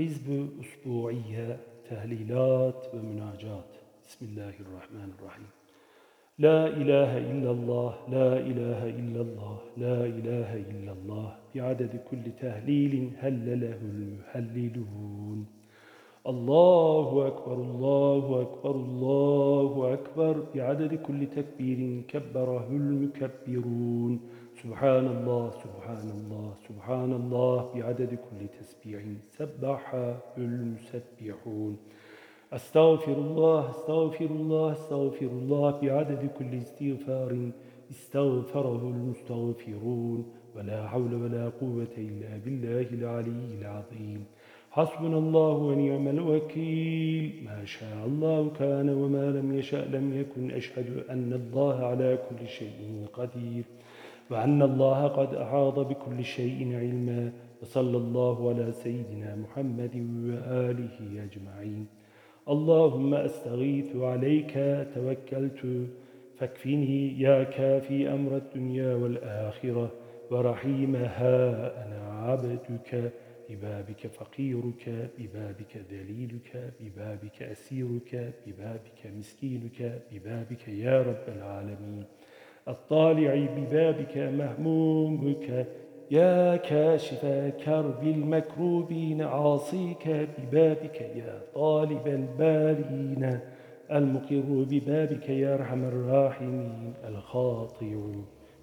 حزب أسبوعية تهليلات ومناجات. بسم الله الرحمن الرحيم. لا إله إلا الله لا إله إلا الله لا إله إلا الله. بعدد كل تهليل هل له المحللون الله أكبر الله أكبر الله أكبر. بعدد كل تكبير كبره المكبرون. سبحان الله سبحان الله سبحان الله بعدد كل تسبيح سبح المسبحون. أستغفر الله أستغفر الله أستغفر الله بعدد كل استغفار استغفره المستغفرون. ولا حول ولا قوة إلا بالله العلي العظيم. حسبنا الله ونعم الوكيل. ما شاء الله كان وما لم يشأ لم يكن. أشهد أن الله على كل شيء قدير. وأن الله قد أحاط بكل شيء علما وصلى الله على سيدنا محمد وآله أجمعين. اللهم أستغيث عليك توكلت فاكفني يا كافي أمر الدنيا والآخرة ورحيمها أنا عبدك ببابك فقيرك ببابك ذليلك ببابك أسيرك ببابك مسكينك ببابك يا رب العالمين. الطالع ببابك مهمومك يا كاشف كرب المكروبين عاصيك ببابك يا طالب البالين المقر ببابك يا أرحم الراحمين الخاطئ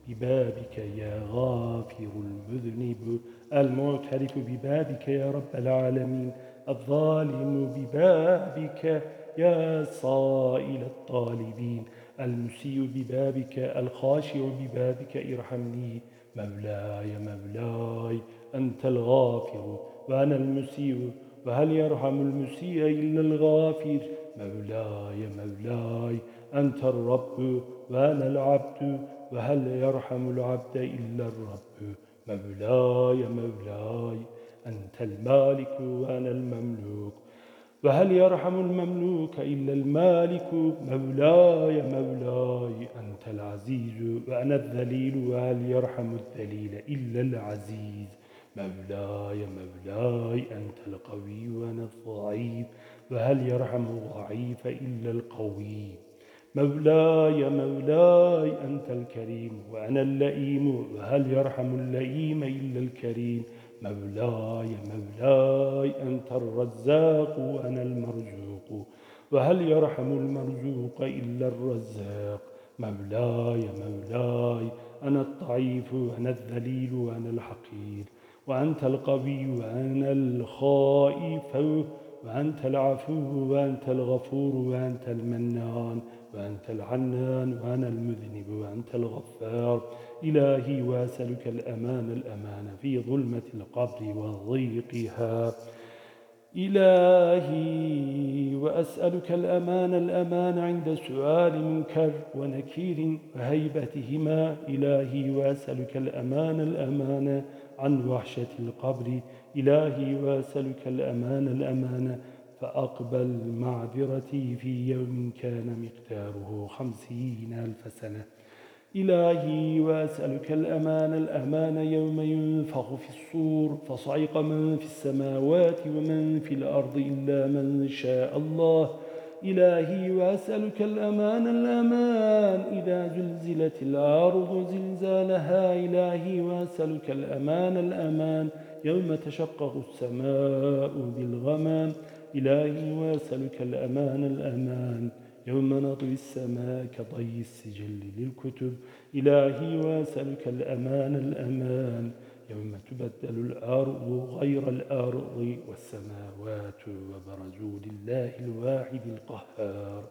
ببابك يا غافر المذنب. المعترف ببابك يا رب العالمين الظالم ببابك يا صائل الطالبين. المسيء ببابك الخاشع ببابك ارحمني مولاي مولاي أنت الغافر وأنا المسيء وهل يرحم المسيء إلا الغافر؟ مولاي مولاي أنت الرب وأنا العبد وهل يرحم العبد إلا الرب؟ مولاي مولاي أنت المالك وأنا المملوك وهل يرحم المملوك إلا المالك؟ مولاي مولاي أنت العزيز وأنا الذليل. وهل يرحم الذليل إلا العزيز؟ مولاي مولاي أنت القوي وأنا الضعيف. وهل يرحم الضعيف إلا القوي؟ مولاي مولاي أنت الكريم وأنا اللئيم. وهل يرحم اللئيم إلا الكريم؟ مولاي مولاي أنت الرزاق وأنا المرزوق. وهل يرحم المرزوق إلا الرزاق؟ مولاي مولاي أنا الضعيف وأنا الذليل وأنا الحقير. وأنت القوي وأنا الخائف وأنت العفو وأنت الغفور وأنت المنان. وأنت العنان وأنا المذنب وأنت الغفار. إلهي وأسألك الأمان الأمان في ظلمة القبر وضيقها. إلهي وأسألك الأمان الأمان عند سؤال منكر ونكير وهيبتهما. إلهي وأسألك الأمان الأمان عن وحشة القبر. إلهي وأسألك الأمان الأمان فأقبل معذرتي في يوم كان مقداره خمسين ألف سنة. إلهي وأسألك الأمان الأمان يوم ينفخ في الصور فصعق من في السماوات ومن في الأرض إلا من شاء الله. إلهي وأسألك الأمان الأمان. إذا زلزلت الأرض زلزالها إلهي وأسألك الأمان الأمان. يوم تشقق السماء بالغمام إلهي وأسألك الأمان الأمان. يوم نطوي السماء كطي السجل للكتب. إلهي وأسألك الأمان الأمان. يوم تبدل الأرض غير الأرض والسماوات وبرزوا لله الواحد القهار.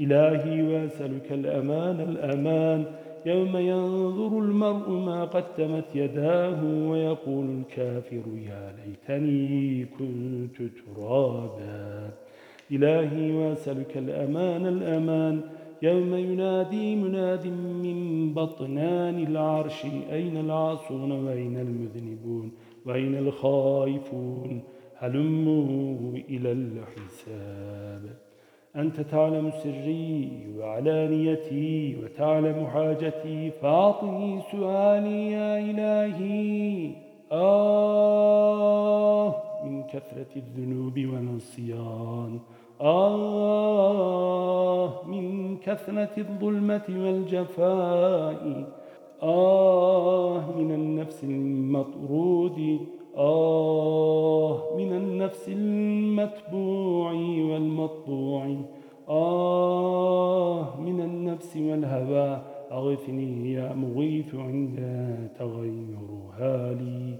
إلهي وأسألك الأمان الأمان. يوم ينظر المرء ما قدمت يداه ويقول الكافر يا ليتني كنت ترابا. إلهي وأسألك الأمان الأمان. يوم ينادي مناد من بطنان العرش أين العاصون؟ وأين المذنبون؟ وأين الخائفون؟ هلموا إلى الحساب. أنت تعلم سري وعلانيتي وتعلم حاجتي فأعطني سؤالي يا إلهي. آه منك كثرة الذنوب والنصيان آه من كثرة الظلمة والجفاء. آه عند تغير هالي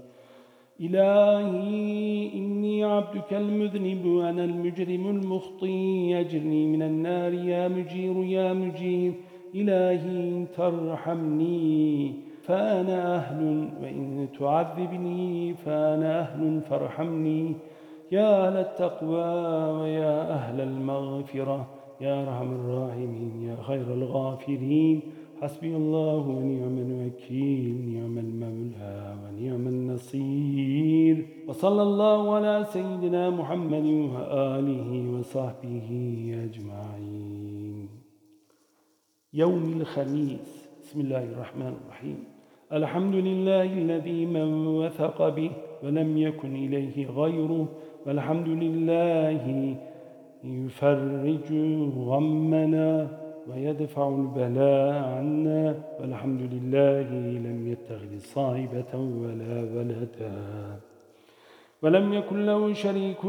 إلهي إني عبدك المذنب وأنا المجرم المخطي يجرني من النار يا مجير يا مجير إلهي ترحمني فأنا أهل وإن تعذبني فأنا أهل فارحمني. يا أهل التقوى ويا أهل المغفرة. يا أرحم الراحمين يا خير الغافرين. حسبي الله ونعم الوكيل نعم المولى ونعم النصير. وصلى الله على سيدنا محمد وآله وصحبه أجمعين. يوم الخميس بسم الله الرحمن الرحيم. الحمد لله الذي من وثق به ولم يكن إليه غيره. والحمد لله يفرج غمنا. ويدفع البلاء عنا والحمد لله لم يتخذ صاحبة ولا ولدا. ولم يكن له شريك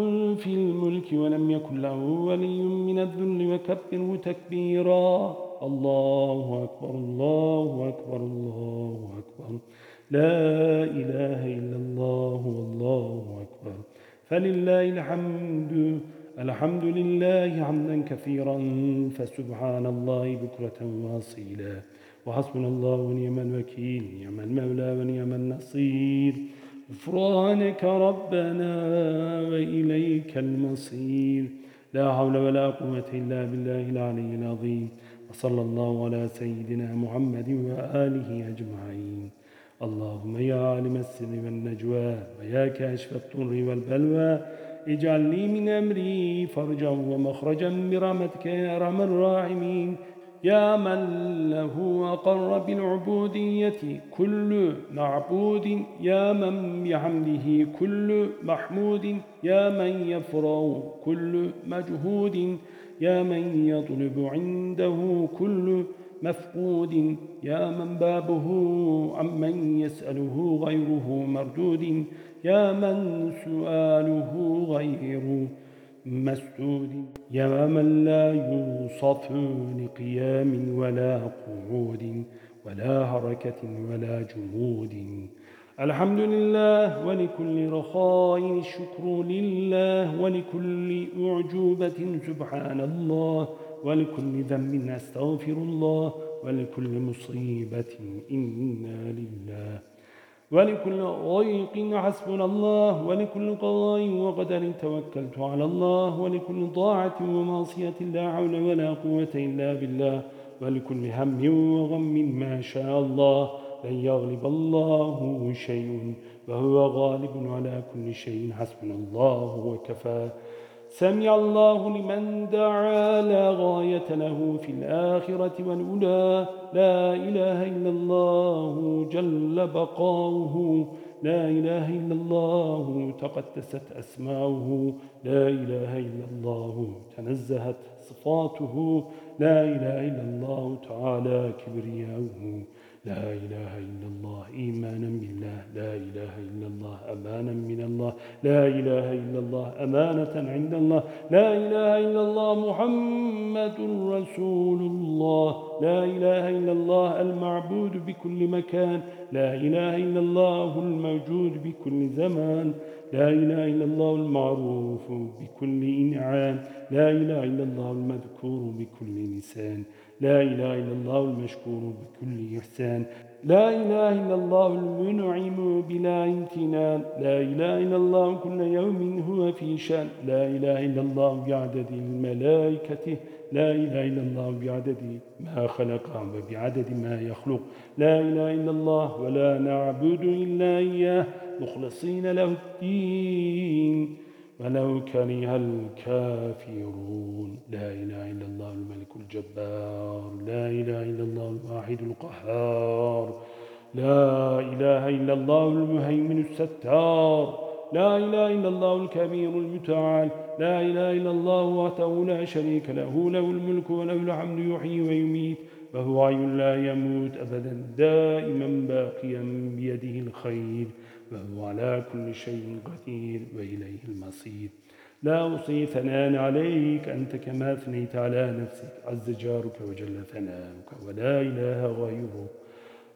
في الملك ولم يكن له ولي من الذل وكبره تكبيرا. الله أكبر الله أكبر الله أكبر. لا إله إلا الله والله أكبر. فلله الحمد الحمد لله حمدا كثيرا فسبحان الله بكرة واصيلا. وحسبنا الله ونعم الوكيل نعم المولى ونعم النصير. غفرانك ربنا وإليك المصير. لا حول ولا قوة إلا بالله العلي العظيم. وصلى الله على سيدنا محمد وآله أجمعين. اللهم يا عالم السر والنجوى ويا كاشف الطر والبلوى اجعل لي من أمري فرجا ومخرجا برحمتك يا أرحم الراحمين. يا من له أقر بالعبودية كل معبود. يا من بحمده كل محمود. يا من يفرغ كل مجهود. يا من يطلب عنده كل مفقود. يا من بابه عمن يسأله غيره مردود. يا من سؤاله غير مسدود. يا من لا يوصف لقيام ولا قعود ولا حركة ولا جمود الحمد لله ولكل رخاء الشكر لله ولكل أعجوبة سبحان الله. ولكل ذنب أستغفر الله ولكل مصيبة إنا لله. ولكل ضيق حسبنا الله ولكل قضاء وقدر توكلت على الله ولكل طاعة ومعصية لا حول ولا قوة إلا بالله. ولكل هم وغم ما شاء الله. لن يغلب الله شيء وهو غالب على كل شيء. حسبنا الله وكفى. سمع الله لمن دعا لا غاية له في الآخرة والأولى. لا إله إلا الله جل بقاؤه. لا إله إلا الله تقدست أسماؤه. لا إله إلا الله تنزهت صفاته. لا إله إلا الله تعالى كبرياؤه. لا إله إلا الله إيمانا بالله لا إله إلا الله أمانا من الله لا إله إلا الله أمانة عند الله لا إله إلا الله محمد رسول الله لا إله إلا الله المعبود بكل مكان لا إله إلا الله الموجود بكل زمان لا إله إلا الله المعروف بكل إنعام لا إله إلا الله المذكور بكل لسان. لا إله إلا الله المشكور بكل إحسان. لا إله إلا الله المنعم بلا امتنان. لا إله إلا الله كل يوم هو في شأن. لا إله إلا الله بعدد الملائكة. لا إله إلا الله بعدد ما خلق وبعدد ما يخلق. لا إله إلا الله ولا نعبد إلا إياه. مخلصين له الدين. ولو كره الكافرون. لا إله إلا الله الملك الجبار. لا إله إلا الله الواحد القهار. لا إله إلا الله المهيمن الستار. لا إله إلا الله الكبير المتعال. لا إله إلا الله وحده لا شريك له. له الملك وله الحمد يحيي ويميت. وهو حي لا يموت أبدا دائما باقيا بيده الخير. وهو على كل شيء قدير وإليه المصير. لا أوصي ثناء عليك أنت كما أثنيت على نفسك. عز جارك وجل ثناؤك ولا إله غيره.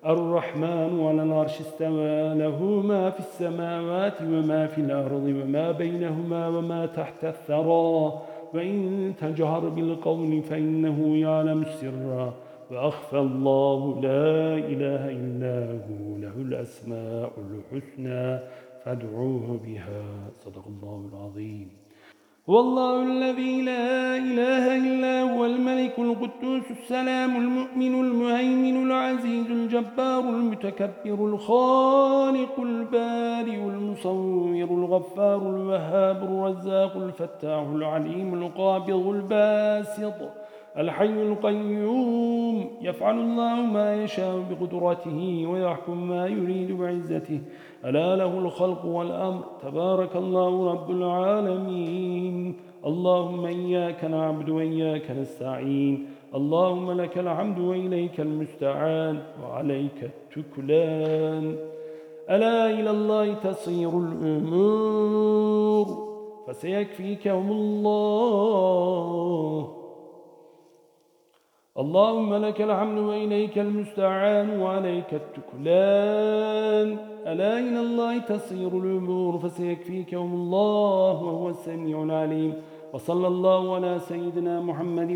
الرحمن على العرش استوى له ما في السماوات وما في الأرض وما بينهما وما تحت الثرى. وإن تجهر بالقول فإنه يعلم السر وأخفى الله لا إله إلا هو له الأسماء الحسنى فادعوه بها. صدق الله العظيم. هو الله الذي لا إله إلا هو الملك القدوس السلام المؤمن المهيمن العزيز الجبار المتكبر الخالق البارئ المصور الغفار الوهاب الرزاق الفتاح العليم القابض الباسط الحي القيوم يفعل الله ما يشاء بقدرته ويحكم ما يريد بعزته. ألا له الخلق والأمر. تبارك الله رب العالمين. اللهم إياك نعبد وإياك نستعين. اللهم لك الحمد وإليك المستعان. وعليك التكلان. ألا إلى الله تصير الأمور. فسيكفيكهم الله. اللهم لك الحمد وإليك المستعان وعليك التكلان. ألا إلى الله تصير الأمور فسيكفيكهم الله وهو السميع العليم. وصلى الله على سيدنا محمد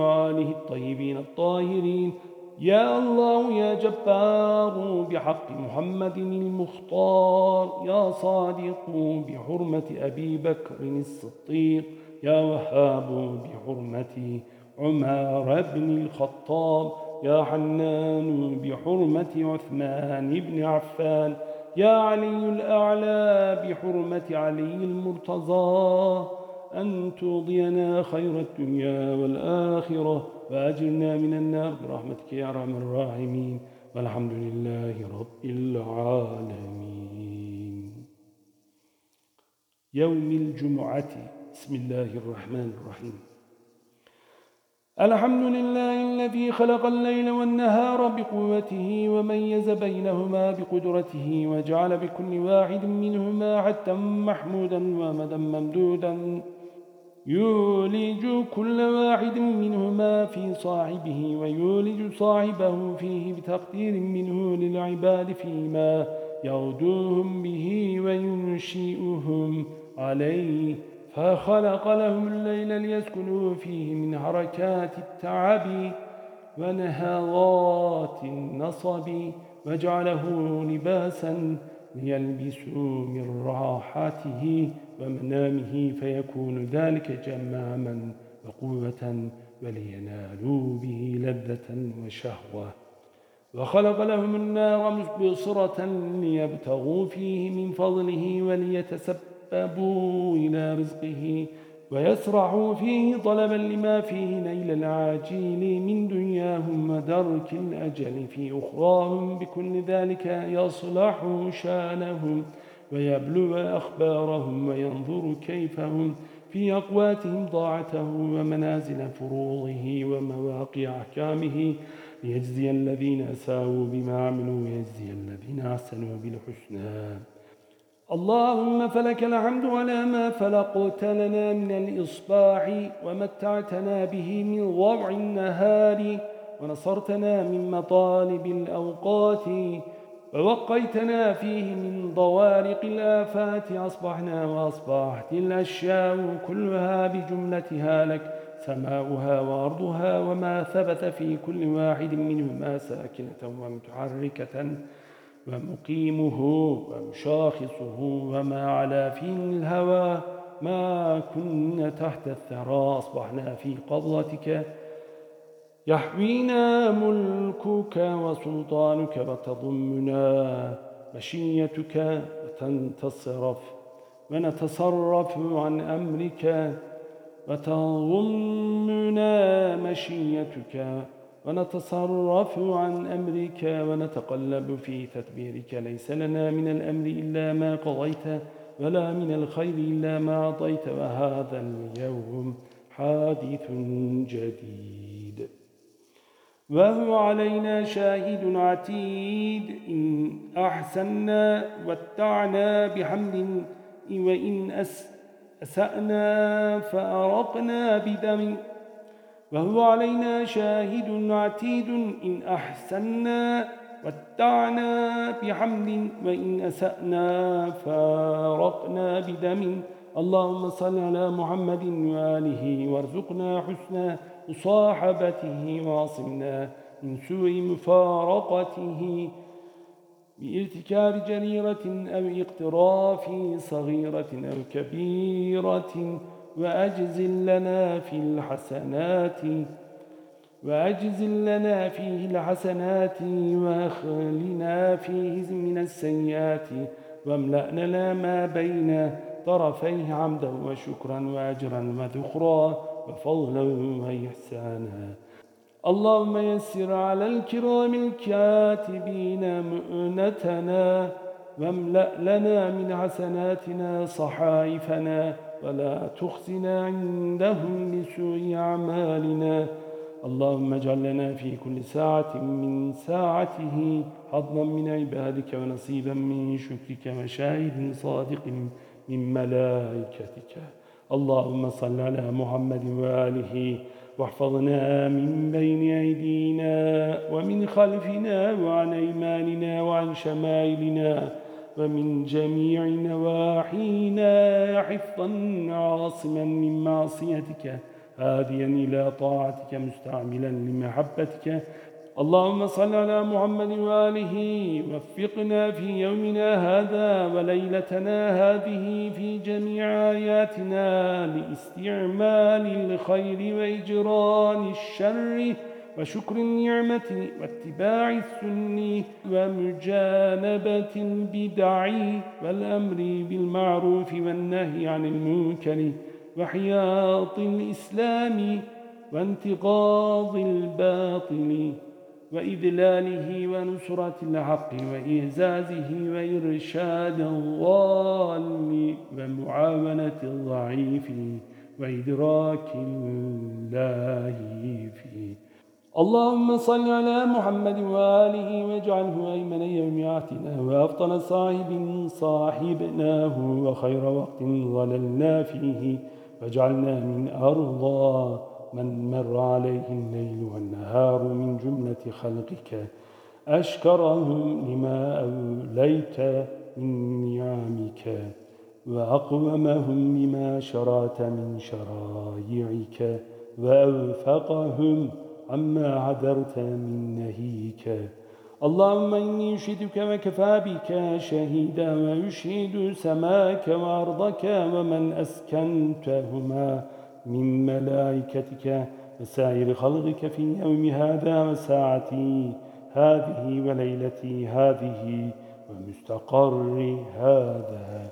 وآله الطيبين الطاهرين. يا الله يا جبار بحق محمد المختار. يا صادق بحرمة أبي بكر الصديق. يا وهاب بحرمة عمر بن الخطاب يا حنان بحرمة عثمان بن عفان يا علي الأعلى بحرمة علي المرتضى أن تضينا خير الدنيا والآخرة وأجرنا من النار برحمتك يا أرحم الراحمين والحمد لله رب العالمين. يوم الجمعة بسم الله الرحمن الرحيم. الحمد لله الذي خلق الليل والنهار بقوته وميز بينهما بقدرته وجعل بكل واحد منهما حتى محمودا ومدا ممدودا. يولج كل واحد منهما في صاحبه ويولج صاحبه فيه بتقدير منه للعباد فيما يغدوهم به وينشئهم عليه. فخلق لهم الليل ليسكنوا فيه من حركات التعب ونهاضات النصب وجعله لباسا ليلبسوا من راحته ومنامه فيكون ذلك جماما وقوة ولينالوا به لذة وشهوة. وخلق لهم النار مبصرة ليبتغوا فيه من فضله وليتسبب يتأبوا إلى رزقه ويسرعوا فيه طلبا لما فيه نيل العاجيل من دنياهم ودرك الأجل في أخراهم بكل ذلك يصلح شانهم ويبلو أخبارهم وينظر كيف هم في أقواتهم طاعته ومنازل فروضه ومواقع أحكامه. ليجزي الذين أساءوا بما عملوا ويجزي الذين أحسنوا بالحسنى. اللهم فلك الحمد على ما فلقت لنا من الإصباح ومتعتنا به من ضوع النهار ونصرتنا من مطالب الأوقات ووقيتنا فيه من ضوارق الآفات. أصبحنا وأصبحت الأشياء كلها بجملتها لك سماؤها وأرضها وما ثبت في كل واحد منهما ساكنة ومتحركة. ومقيمه ومشاخصه وما على في الهوى ما كنا تحت الثرى. أصبحنا في قبضتك. يحوينا ملكك وسلطانك وتضمنا مشيتك وتنتصرف ونتصرف عن أمرك وتضمنا مشيتك. ونتصرف عن أمرك ونتقلب في تدبيرك. ليس لنا من الأمر إلا ما قضيت ولا من الخير إلا ما أعطيت. وهذا اليوم حادث جديد. وهو علينا شاهد عتيد. إن أحسنا واتعنا بحمد وإن أسأنا فأرقنا بدم. وهو علينا شاهد عتيد إن أحسنا واتعنا بحمد وإن أسأنا فارقنا بدم. اللهم صل على محمد وآله وارزقنا حسن مصاحبته واصلنا من سوء مفارقته بإرتكاب جريرة أو اقتراف صغيرة أو كبيرة. وأجزل لنا في الحسنات وأجزل لنا فيه الحسنات وأخلنا فيه من السيئات. واملأ لنا ما بين طرفيه عمدا وشكرا وأجرا وذخرا وفضلا وإحسانا. اللهم يسر على الكرام الكاتبين مؤنتنا واملأ لنا من حسناتنا صحائفنا ولا تخزنا عندهم بسوء أعمالنا. اللهم اجعل لنا في كل ساعة من ساعته حظا من عبادك ونصيبا من شكرك وشاهد صادق من ملائكتك. اللهم صل على محمد وآله واحفظنا من بين أيدينا ومن خلفنا وعن أيماننا وعن شمائلنا. ومن جميع نواحينا حفظا عاصما من معصيتك هاديا إلى طاعتك مستعملا لمحبتك. اللهم صل على محمد وآله وفقنا في يومنا هذا وليلتنا هذه في جميع آياتنا لاستعمال الخير وإجران الشر. وشكر النعمة واتباع السن ومجانبة البدع والأمر بالمعروف والنهي عن المنكر وحياط الإسلام وانتقاض الباطل وإذلاله ونصرة الحق وإعزازه وإرشاد الضال ومعاونة الضعيف وإدراك الله فيه اللهم صل على محمد وآله واجعله أيمن يومياتنا وأفضل صاحب صاحبناه وخير وقت ظللنا فيه واجعلنا من أرضى من مر عليه الليل والنهار من جملة خلقك. أشكرهم لما أوليت من نعمك وأقومهم بما شرات من شرايعك وأوفقهم عما عذرت من نهيك. اللهم إني أشهدك وكفى بك شهيدا ويشهد سماك وأرضك ومن أسكنتهما من ملائكتك وسائر خلقك في يوم هذا وساعتي هذه وليلتي هذه ومستقر هذا.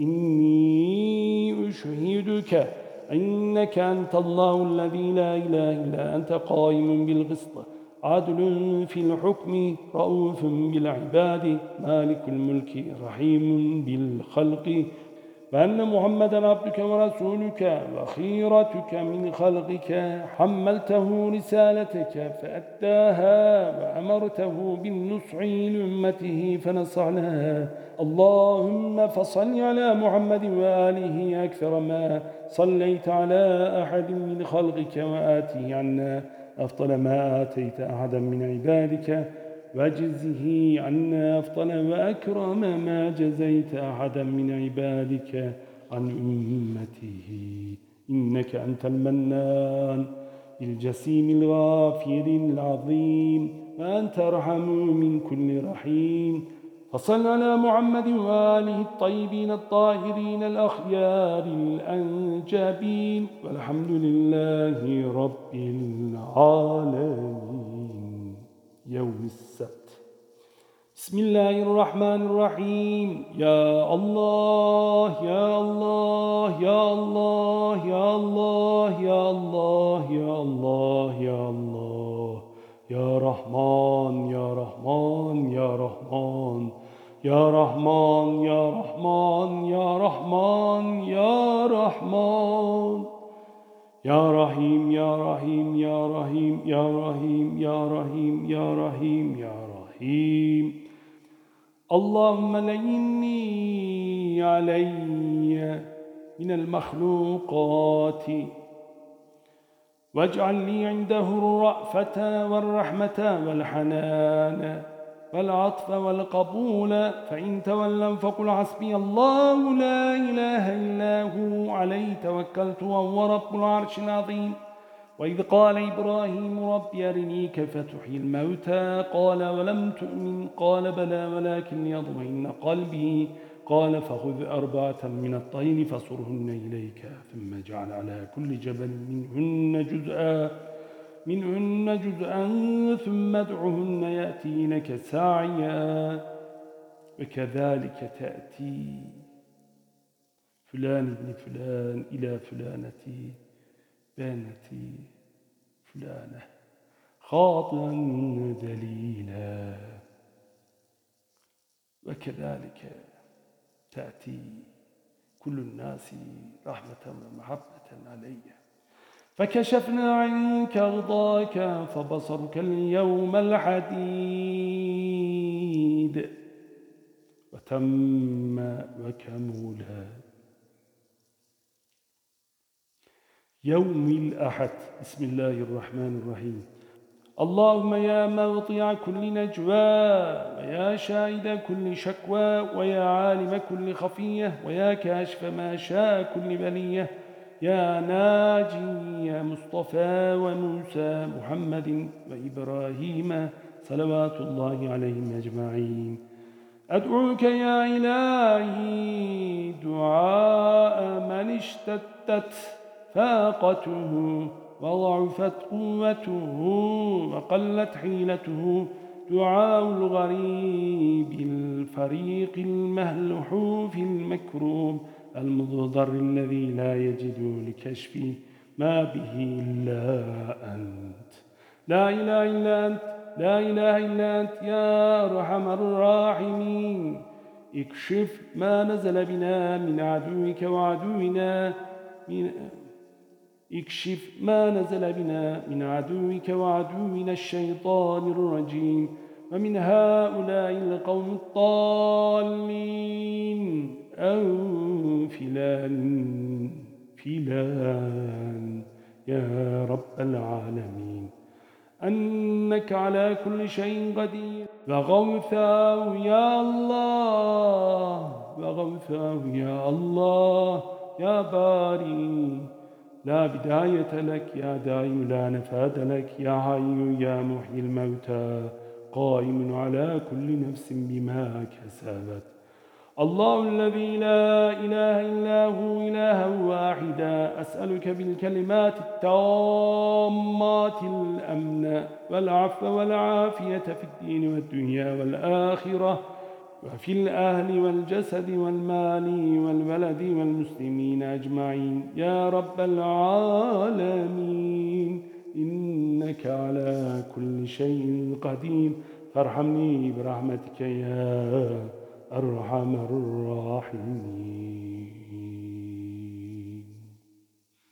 إني أشهدك إنك أنت الله الذي لا إله إلا أنت قائم بالقسط عدل في الحكم رؤوف بالعباد مالك الملك رحيم بالخلق. وأن محمدا عبدك ورسولك وخيرتك من خلقك حملته رسالتك فأداها وأمرته بالنصع لأمته فنصع لها اللهم فصل على محمد وآله أكثر ما صليت على أحد من خلقك وآته عنا أفضل ما آتيت أحدا من عبادك. واجزه عنا أفضل وأكرم ما جزيت أحدا من عبادك عن أمته. إنك أنت المنان الجسيم الغافر العظيم وأنت أرحم من كل رحيم. فصل على محمد وآله الطيبين الطاهرين الأخيار الأنجابين والحمد لله رب العالمين. يوم السبت. بسم الله الرحمن الرحيم. يا الله يا الله يا الله يا الله يا الله يا الله يا الله. يا رحمن يا رحمن يا رحمن. يا رحمن يا رحمن يا رحمن يا رحمن. يا رحيم يا رحيم يا رحيم يا رحيم يا رحيم يا رحيم يا رحيم. اللهم ليني علي من المخلوقات. واجعل لي عنده الرأفة والرحمة والحنان. والعطف والقبول فإن تولوا فقل حسبي الله لا إله إلا هو عليه توكلت وهو رب العرش العظيم. وإذ قال إبراهيم رب أرني كيف تحيي الموتى؟ قال ولم تؤمن؟ قال بلى ولكن يضمئن قلبي. قال فخذ أربعة من الطين فصرهن إليك ثم اجعل على كل جبل منهن جزءا. منهن جزءا ثم ادعهن يأتينك ساعيا وكذلك تأتي فلان ابن فلان إلى فلانة بنت فلانة. خاطئا دليلا. وكذلك تأتي كل الناس رحمة ومحبة علي. فكشفنا عنك غضاك فبصرك اليوم الحديد. وتم وكمولا يوم الأحد. بسم الله الرحمن الرحيم. اللهم يا موطع كل نجوى ويا شاهد كل شكوى ويا عالم كل خفية ويا كاشف ما شاء كل بلية يا ناجي يا مصطفى وموسى محمد وإبراهيم صلوات الله عليهم أجمعين. أدعوك يا إلهي دعاء من اشتتت فاقته وضعفت قوته وقلت حيلته. دعاء الغريب الفريق المهلحوف المكروب. المضطر الذي لا يجد لكشف ما به إلا أنت. لا إله إلا أنت لا إله إلا أنت يا أرحم الراحمين. اكشف ما نزل بنا من عدوك وعدونا من اكشف ما نزل بنا من عدوك وعدونا الشيطان الرجيم. ومن هؤلاء القوم الطالين أو فلان فلان يا رب العالمين أنك على كل شيء قدير. وغوثاه يا الله وغوثاه يا الله يا باري. لا بداية لك يا دايم لا نفاد لك يا حي يا محيي الموتى. قائم على كل نفس بما كسبت. الله الذي لا إله إلا هو إلها واحدا. أسألك بالكلمات التامات الأمن والعفو والعافية في الدين والدنيا والآخرة وفي الأهل والجسد والمال والولد والمسلمين أجمعين. يا رب العالمين إنك على كل شيء قدير. فارحمني برحمتك يا أرحم الراحمين.